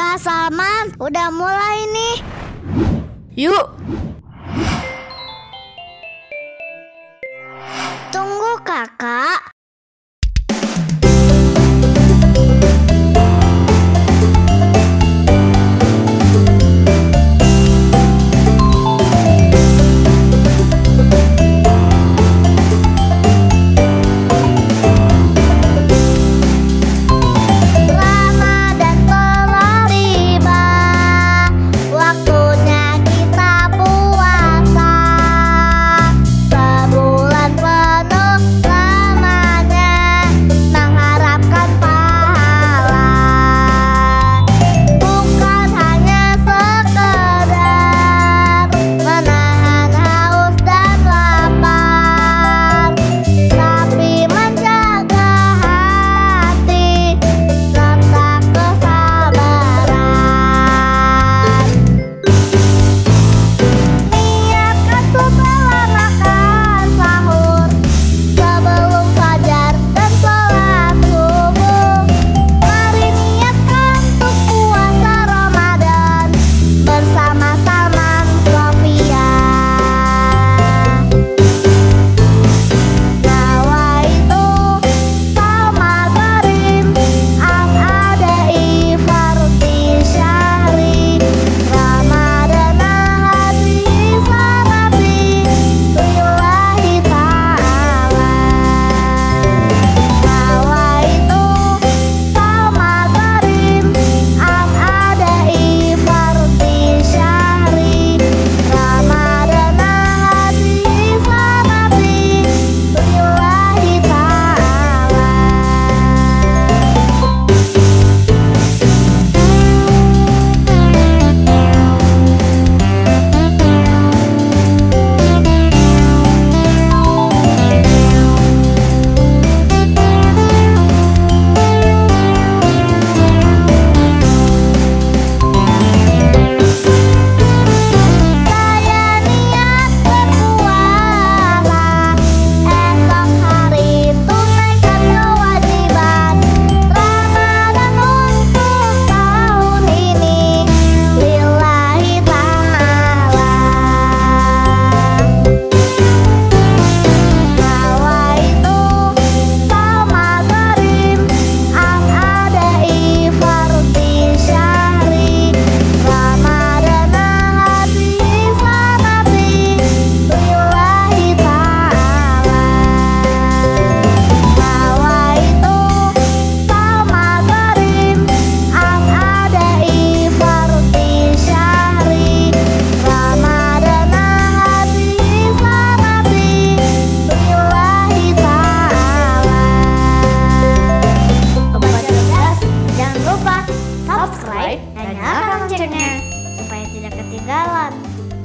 Kak Salman udah mulai nih. Yuk,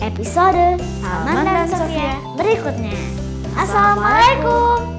episode Salman dan Sofia berikutnya. Assalamualaikum.